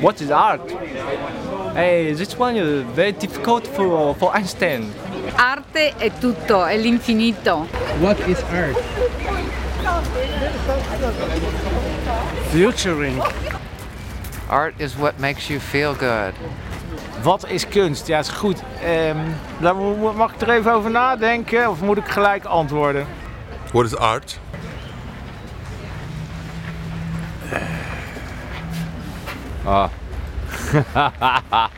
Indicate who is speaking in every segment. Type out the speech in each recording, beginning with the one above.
Speaker 1: What is art? Hey, this one is very difficult for, for Einstein.
Speaker 2: Arte è tutto, è l'infinito.
Speaker 3: What is art?
Speaker 1: Futuring.
Speaker 4: Art is what makes you feel good.
Speaker 1: Wat is kunst? Ja, is goed. Ehm, daar mo- mag ik er even over nadenken of moet ik gelijk antwoorden?
Speaker 5: What is art?
Speaker 6: Ah.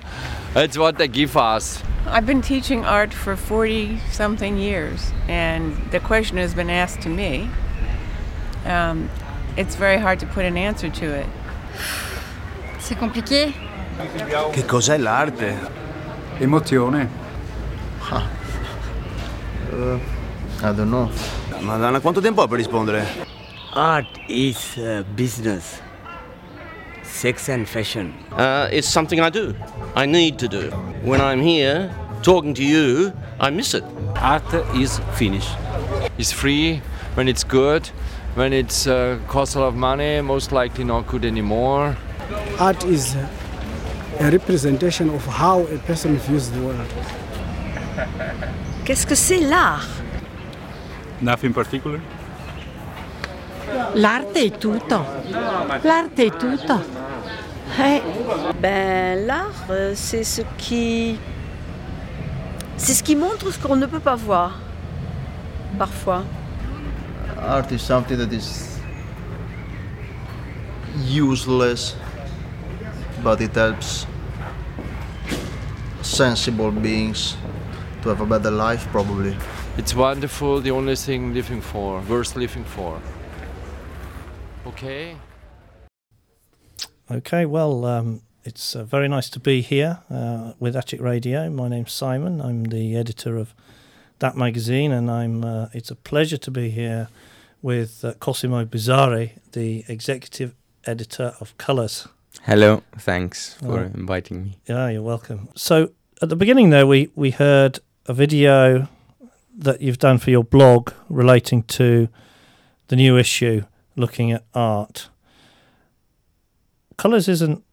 Speaker 6: That's what they give us.
Speaker 7: I've been teaching art for 40 something years, and the question has been asked to me. Um, it's very hard to put an answer to it.
Speaker 2: C'est compliqué.
Speaker 8: Che cos'è l'arte?
Speaker 3: Emozione.
Speaker 8: I don't know. Madonna, quanto tempo ha per rispondere?
Speaker 9: Art is uh, business, sex and fashion.
Speaker 10: Uh, it's something I do. I need to do. When I'm here talking to you, I miss it.
Speaker 6: Art is finish. It's free when it's good. When it uh, costs a lot of money, most likely not good anymore.
Speaker 11: Art is a representation of how a person views the world.
Speaker 12: Qu'est-ce que c'est l'art
Speaker 3: Nothing particular.
Speaker 12: L'arte è tutto. L'arte è tutto. Eh, Ben, l'art, euh, c'est ce qui. C'est ce qui montre ce qu'on ne peut pas voir. Parfois.
Speaker 8: Art is something that is useless, but it helps sensible beings to have a better life, probably.
Speaker 6: It's wonderful, the only thing living for, worth living for. Okay?
Speaker 13: Okay, well, um, it's uh, very nice to be here uh, with Açık Radio. My name's Simon. I'm the editor of that magazine, and I'm. Uh, it's a pleasure to be here with uh, Cosimo Bizzarri, the executive editor of Colors.
Speaker 14: Hello, thanks for
Speaker 13: Oh.
Speaker 14: inviting me.
Speaker 13: Yeah, you're welcome. So at the beginning there, we we heard a video that you've done for your blog relating to the new issue looking at art. Colors isn't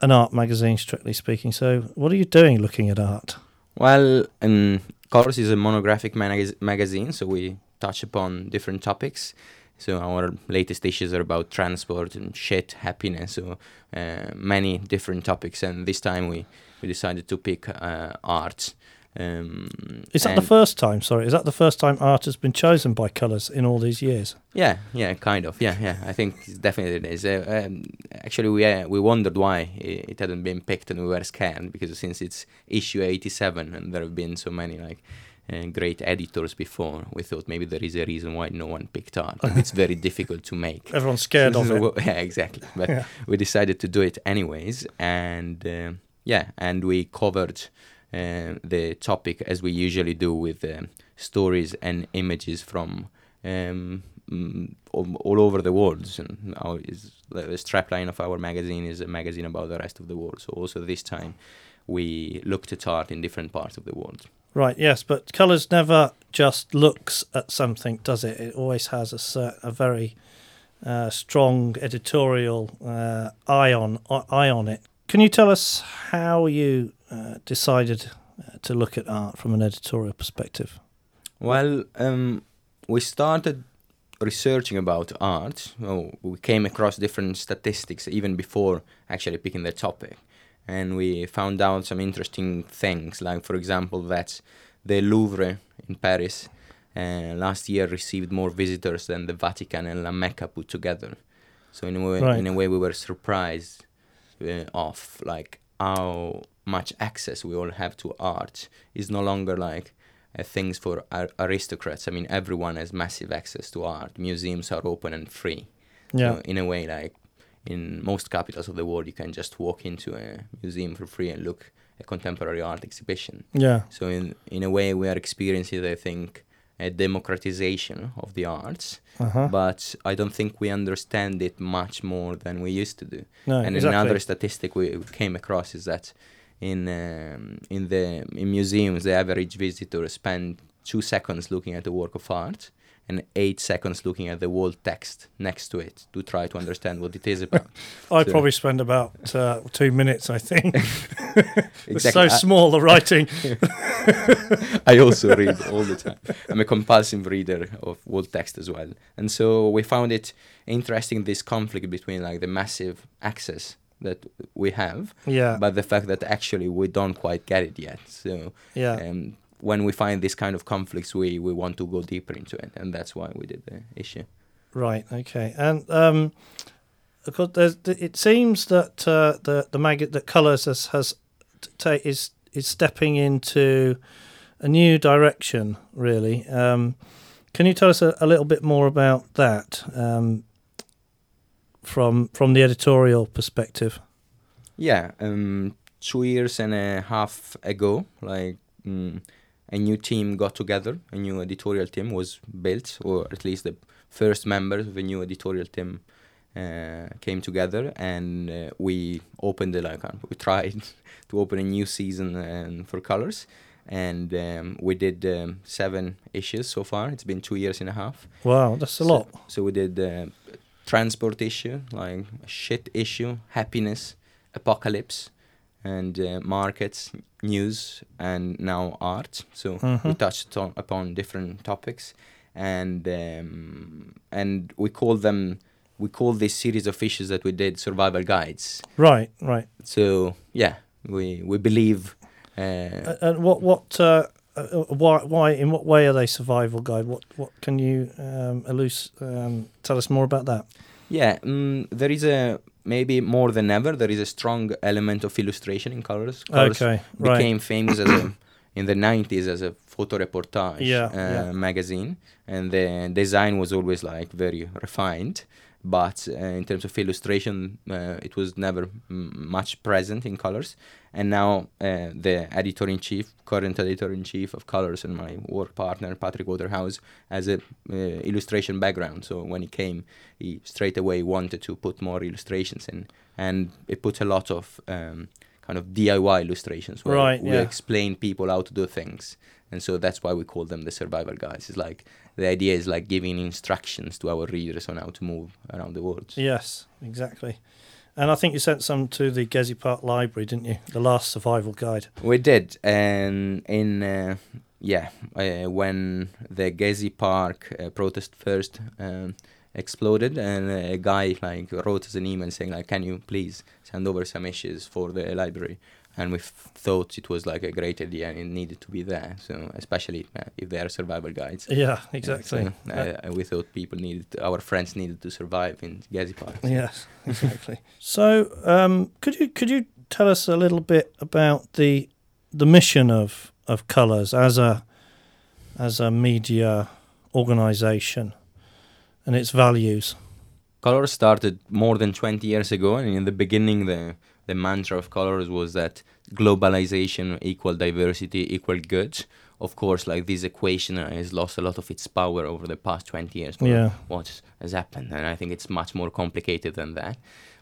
Speaker 13: an art magazine, strictly speaking. So what are you doing looking at art?
Speaker 14: Well, um, Colors is a monographic magaz- magazine, so we touch upon different topics. So our latest issues are about transport and shit, happiness, so uh, many different topics. And this time we, we decided to pick uh, art. Um,
Speaker 13: Is that the first time? Sorry, is that the first time art has been chosen by Colors in all these years?
Speaker 14: Yeah, yeah, kind of. Yeah, yeah. I think it's definitely it is. Uh, um, actually, we uh, we wondered why it hadn't been picked, and we were scared because since it's issue eighty-seven, and there have been so many like uh, great editors before, we thought maybe there is a reason why no one picked art. it's very difficult to make.
Speaker 13: Everyone's scared of it.
Speaker 14: Yeah, exactly. But
Speaker 13: Yeah.
Speaker 14: we decided to do it anyways, and uh, yeah, and we covered uh, the topic as we usually do with um, stories and images from um, mm, all, over the world. And is the strapline of our magazine is a magazine about the rest of the world. So also this time we looked at art in different parts of the world.
Speaker 13: Right, yes, but Colors never just looks at something, does it? It always has a, a very uh, strong editorial uh, eye on eye on it. Can you tell us how you uh, decided uh, to look at art from an editorial perspective?
Speaker 14: Well, um, we started researching about art. Oh, we came across different statistics even before actually picking the topic. And we found out some interesting things, like, for example, that the Louvre in Paris uh, last year received more visitors than the Vatican and La Mecca put together. So, in a way,
Speaker 13: Right.
Speaker 14: in a way we were surprised of like how much access we all have to art is no longer like uh, things for ar- aristocrats. I mean, everyone has massive access to art. Museums are open and free.
Speaker 13: Yeah.
Speaker 14: So in a way, like in most capitals of the world, you can just walk into a museum for free and look at a contemporary art exhibition.
Speaker 13: Yeah.
Speaker 14: So in in a way, we are experiencing, I think, a democratization of the arts.
Speaker 13: Uh-huh.
Speaker 14: But I don't think we understand it much more than we used to do.
Speaker 13: No,
Speaker 14: and
Speaker 13: exactly.
Speaker 14: another statistic we came across is that in um, in the in museums, the average visitor spend two seconds looking at a work of art, and eight seconds looking at the wall text next to it to try to understand what it is about.
Speaker 13: I
Speaker 14: So-
Speaker 13: probably spend about uh, two minutes, I think. it's so small, the writing.
Speaker 14: I also read all the time. I'm a compulsive reader of wall text as well. And so we found it interesting this conflict between like the massive access that we have,
Speaker 13: Yeah.
Speaker 14: but the fact that actually we don't quite get it yet. So
Speaker 13: Yeah.
Speaker 14: um, when we find this kind of conflicts, we, we want to go deeper into it, and that's why we did the issue.
Speaker 13: Right. Okay. And um, of course, there's, it seems that uh, the the mag- that Colors has has t- is is stepping into a new direction. Really. Um, can you tell us a, a little bit more about that um, from from the editorial perspective?
Speaker 14: Yeah, um, two years and a half ago, like mm, a new team got together, a new editorial team was built, or at least the first members of a new editorial team came together, and uh, we opened the like uh, we tried to open a new season um, for Colors, and um, we did um, seven issues so far. It's been two years and a half.
Speaker 13: Wow, that's a
Speaker 14: So-
Speaker 13: lot.
Speaker 14: So we did uh, transport issue, like shit issue, happiness, apocalypse, and uh, markets, news, and now art. So we
Speaker 13: Mhm.
Speaker 14: touched on, upon different topics, and um, and we call them we call this series of issues that we did survival guides.
Speaker 13: Right. Right.
Speaker 14: So yeah, we we believe. Uh,
Speaker 13: And what what uh, uh, why why in what way are they survival guide? What what can you um, eluce, um, tell us more about that?
Speaker 14: Yeah, mm, there is a maybe more than ever. There is a strong element of illustration in colors. Colors
Speaker 13: Okay, right.
Speaker 14: became famous as a, in the nineties as a photo reportage
Speaker 13: Yeah,
Speaker 14: uh,
Speaker 13: yeah.
Speaker 14: magazine, and the design was always like very refined. But uh, in terms of illustration, uh, it was never mm, much present in colors. And now uh, the editor in chief, current editor in chief of Colors, and my work partner Patrick Waterhouse has a uh, illustration background. So when he came, he straight away wanted to put more illustrations in, and it put a lot of um, kind of DIY illustrations where
Speaker 13: Right,
Speaker 14: we
Speaker 13: yeah.
Speaker 14: explain people how to do things. And so that's why we call them the survival guys. It's like the idea is like giving instructions to our readers on how to move around the world.
Speaker 13: Yes, exactly. And I think you sent some to the Gezi Park Library, didn't you? The last survival guide.
Speaker 14: We did, and in uh, yeah, uh, when the Gezi Park uh, protest first um, exploded, and a guy like wrote us an email saying like, "Can you please send over some issues for the library?" And we f- thought it was like a great idea, and it needed to be there. So especially uh, if they are survival guides.
Speaker 13: Yeah, exactly.
Speaker 14: so, uh, we thought people needed, our friends needed to survive in Gezi Park.
Speaker 13: Yes, exactly. so, um, could you could you tell us a little bit about the the mission of of Colors as a as a media organisation and its values?
Speaker 14: Color started more than 20 years ago, and in the beginning, the the mantra of Colors was that globalization equal diversity equal good. Of course, like this equation has lost a lot of its power over the past 20 years. for
Speaker 13: Yeah.
Speaker 14: What has happened, and I think it's much more complicated than that.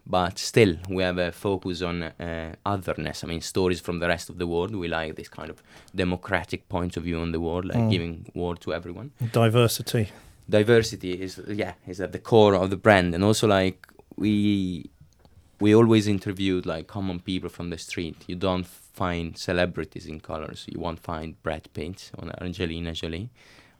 Speaker 14: But still, we have a focus on uh, otherness. I mean, stories from the rest of the world. We like this kind of democratic point of view on the world, like
Speaker 13: Mm.
Speaker 14: giving word to everyone
Speaker 13: Diversity.
Speaker 14: diversity is yeah is at the core of the brand and also like we we always interviewed like common people from the street. You don't find celebrities in colors you won't find brad pitt or angelina jolie.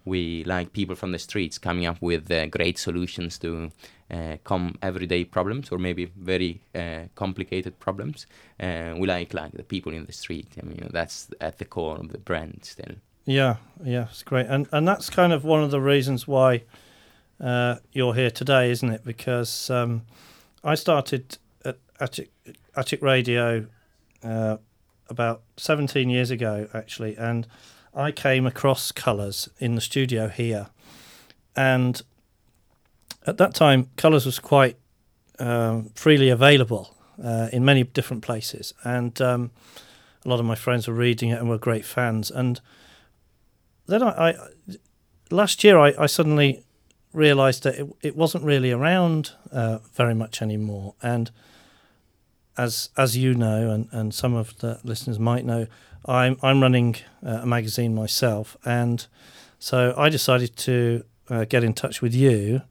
Speaker 14: We like people from the streets coming up with uh, great solutions to uh, come everyday problems or maybe very uh, complicated problems. Uh, we like like the people in the street. I mean that's at the core of the brand still.
Speaker 13: Yeah, yeah, it's great, and and that's kind of one of the reasons why uh, you're here today, isn't it? Because um, I started Açık, Açık Radio uh, about 17 years ago, actually, and I came across Colors in the studio here, and at that time, Colors was quite um, freely available uh, in many different places, and um, a lot of my friends were reading it and were great fans, and then I, I last year I, I suddenly realised that it, it wasn't really around uh, very much anymore. And as as you know, and, and some of the listeners might know, I'm I'm running uh, a magazine myself, and so I decided to uh, get in touch with you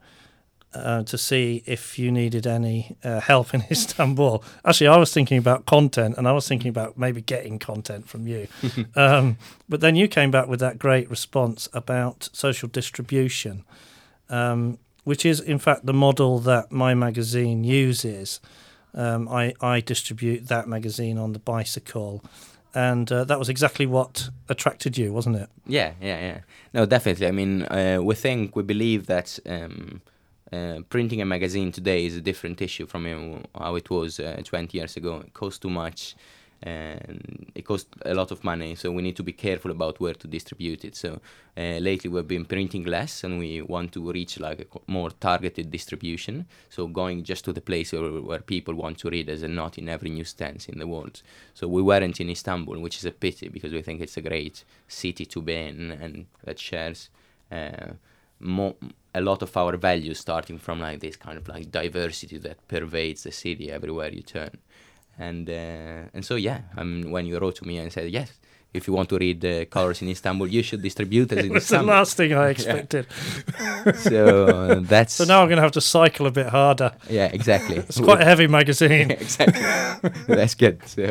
Speaker 13: uh, to see if you needed any uh, help in Istanbul. Actually, I was thinking about content, and I was thinking about maybe getting content from you. um, but then you came back with that great response about social distribution, um, which is in fact the model that my magazine uses. Um, I, I distribute that magazine on the bicycle. And uh, that was exactly what attracted you, wasn't it?
Speaker 14: Yeah, yeah, yeah. No, definitely. I mean, uh, we think, we believe that um, uh, printing a magazine today is a different issue from uh, how it was uh, 20 years ago. It costs too much and it costs a lot of money, so we need to be careful about where to distribute it. So uh, lately we've been printing less, and we want to reach like a more targeted distribution. So going just to the place where, where people want to read us, and not in every newsstand in the world. So we weren't in Istanbul, which is a pity because we think it's a great city to be in, and that shares. Uh, more, a lot of our values starting from like this kind of like diversity that pervades the city everywhere you turn and uh, and so yeah I mean, when you wrote to me and said yes if you want to read uh, colors in Istanbul you should distribute it in
Speaker 13: was
Speaker 14: Istanbul.
Speaker 13: the last thing I expected.
Speaker 14: So uh, that's
Speaker 13: so now I'm going to have to cycle a bit harder.
Speaker 14: Yeah exactly.
Speaker 13: It's quite a heavy magazine.
Speaker 14: Exactly. That's good. So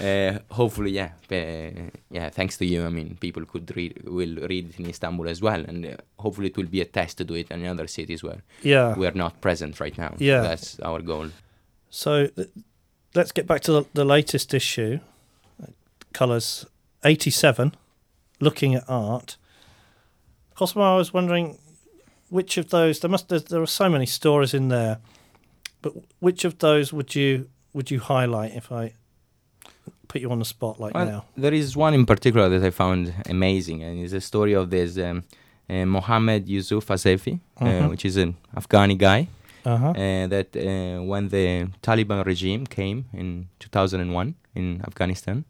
Speaker 14: uh, hopefully yeah uh, yeah thanks to you I mean people could read will read it in Istanbul as well. And uh, hopefully it will be a test to do it in other cities where
Speaker 13: Yeah.
Speaker 14: we are not present right now.
Speaker 13: Yeah.
Speaker 14: that's our goal.
Speaker 13: So th- let's get back to the, the latest issue, uh, Colors 87, looking at art. Cosmo, I was wondering which of those there must there, are so many stories in there, but which of those would you would you highlight if I put you on the spot like
Speaker 14: Well,
Speaker 13: now?
Speaker 14: There is one in particular that I found amazing, and it's a story of this um, uh, Mohammed Yusuf Asefi, uh,
Speaker 13: Mhm.
Speaker 14: which is an Afghani guy.
Speaker 13: Uh-huh.
Speaker 14: uh, that uh, when the Taliban regime came in 2001 in Afghanistan,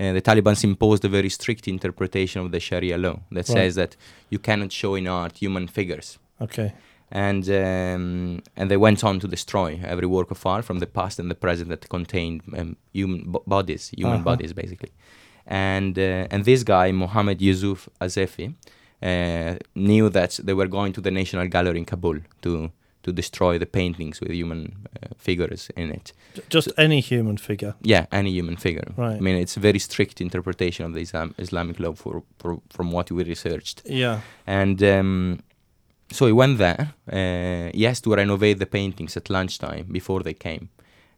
Speaker 14: uh, the Taliban imposed a very strict interpretation of the Sharia law that
Speaker 13: Right.
Speaker 14: says that you cannot show in art human figures
Speaker 13: Okay.
Speaker 14: and um, and they went on to destroy every work of art from the past and the present that contained um, human bo- bodies, human
Speaker 13: Uh-huh.
Speaker 14: bodies, basically. And uh, and this guy, Mohammed Yusuf Asefi, uh, knew that they were going to the National Gallery in Kabul to to destroy the paintings with human uh, figures in it.
Speaker 13: Just any human figure.
Speaker 14: Yeah, any human figure.
Speaker 13: Right.
Speaker 14: I mean, it's a very strict interpretation of the Islam- Islamic law for, for from what we researched.
Speaker 13: Yeah.
Speaker 14: And um, so he went there. Uh, he has to renovate the paintings at lunchtime before they came.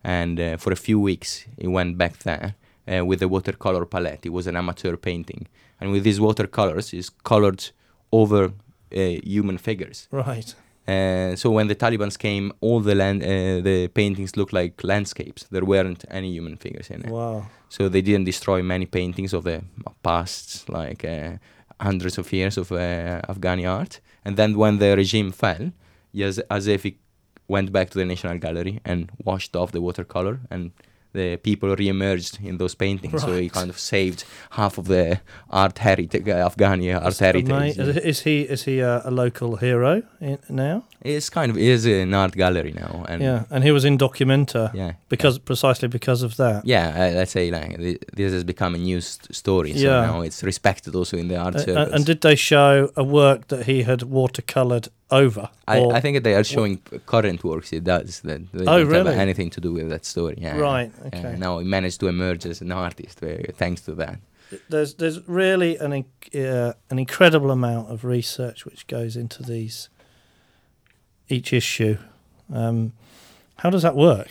Speaker 14: And uh, for a few weeks, he went back there uh, with a watercolor palette. It was an amateur painting. And with these watercolors, he's colored over uh, human figures.
Speaker 13: Right.
Speaker 14: Uh, so when the Taliban's came, all the land, uh, the paintings looked like landscapes. There weren't any human figures in it.
Speaker 13: Wow.
Speaker 14: So they didn't destroy many paintings of the past, like uh, hundreds of years of uh, Afghani art. And then when the regime fell, yes, Asefi went back to the National Gallery and washed off the watercolor, and the people re-emerged in those paintings. So he kind of saved half of the art heritage, uh, Afghani art heritage.
Speaker 13: Ama- Is he is he a, a local hero in, now?
Speaker 14: It's kind of is an art gallery now, and
Speaker 13: yeah, and he was in Documenta.
Speaker 14: Yeah,
Speaker 13: because precisely because of that.
Speaker 14: yeah, uh, let's say like thi- this has become a news st- story. So
Speaker 13: Yeah.
Speaker 14: now it's respected also in the art
Speaker 13: Uh, uh, and did they show a work that he had watercolored over?
Speaker 14: I, I think they are showing p- current works he does that they
Speaker 13: Oh,
Speaker 14: don't have
Speaker 13: really?
Speaker 14: anything to do with that story. Yeah,
Speaker 13: Right, okay.
Speaker 14: now he managed to emerge as an artist uh, thanks to that.
Speaker 13: there's there's really an uh, an incredible amount of research which goes into these each issue. Um, how does that work?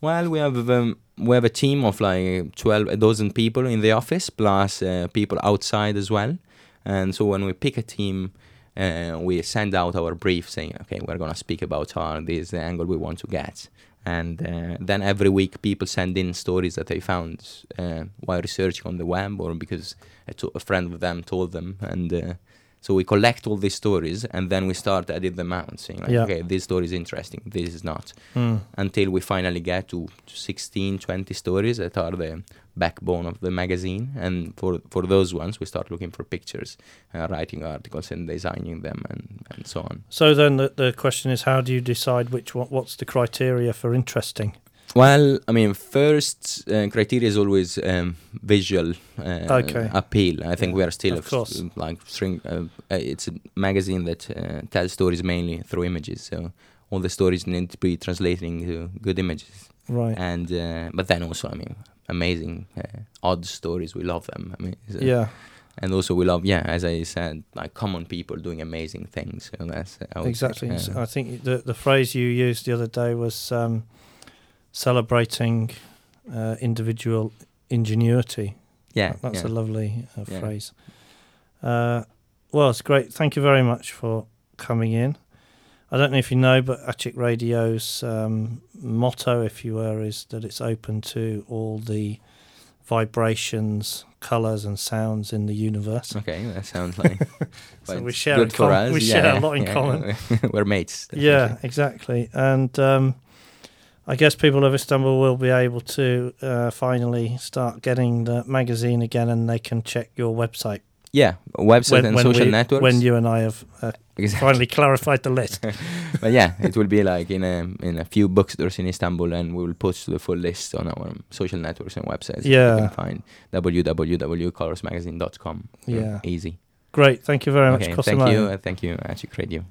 Speaker 14: Well, we have um, we have a team of like twelve, a dozen people in the office, plus uh, people outside as well. And so when we pick a team, uh, we send out our brief saying, okay, we're gonna speak about this angle we want to get. And uh, then every week, people send in stories that they found uh, while researching on the web, or because a, to- a friend of them told them. And uh, so we collect all these stories, and then we start edit them out, saying, like,
Speaker 13: Yeah.
Speaker 14: okay, this story is interesting, this is not
Speaker 13: Hmm.
Speaker 14: until we finally get to 16 20 stories that are the backbone of the magazine and for for those ones we start looking for pictures uh, writing articles and designing them and, and so on
Speaker 13: So then the, the question is, how do you decide which one? What's the criteria for interesting?
Speaker 14: Well, I mean, first uh, criteria is always um, visual uh,
Speaker 13: Okay.
Speaker 14: appeal. I think we are still like string. Uh, uh, it's a magazine that uh, tells stories mainly through images, so all the stories need to be translating to good images.
Speaker 13: Right.
Speaker 14: And uh, but then also, I mean, amazing uh, odd stories. We love them. I mean, so-
Speaker 13: Yeah.
Speaker 14: And also, we love, yeah, as I said, like common people doing amazing things. So that's I
Speaker 13: Exactly. I think the the phrase you used the other day was um, celebrating uh, individual ingenuity.
Speaker 14: Yeah,
Speaker 13: That- that's
Speaker 14: yeah.
Speaker 13: a lovely uh,
Speaker 14: Yeah.
Speaker 13: phrase. Uh, well, it's great. Thank you very much for coming in. I don't know if you know, but Açık Radio's um, motto, if you were, is that it's open to all the vibrations, colours, and sounds in the universe.
Speaker 14: Okay, that sounds like.
Speaker 13: so we share
Speaker 14: good
Speaker 13: a
Speaker 14: for us.
Speaker 13: we
Speaker 14: yeah,
Speaker 13: share a lot in common.
Speaker 14: We're mates.
Speaker 13: Yeah, exactly. And um, I guess people of Istanbul will be able to uh, finally start getting the magazine again, and they can check your website.
Speaker 14: Yeah, website and social
Speaker 13: we-
Speaker 14: networks.
Speaker 13: When you and I have uh,
Speaker 14: Exactly.
Speaker 13: finally clarified the list.
Speaker 14: but yeah, it will be like in a in a few bookstores in Istanbul, and we will post the full list on our social networks and websites.
Speaker 13: Yeah.
Speaker 14: you can find www.colorsmagazine.com.
Speaker 13: Yeah.
Speaker 14: easy.
Speaker 13: Great. Thank you very much,
Speaker 14: Okay,
Speaker 13: Cosimo.
Speaker 14: thank you, uh, thank you, Açık Radio.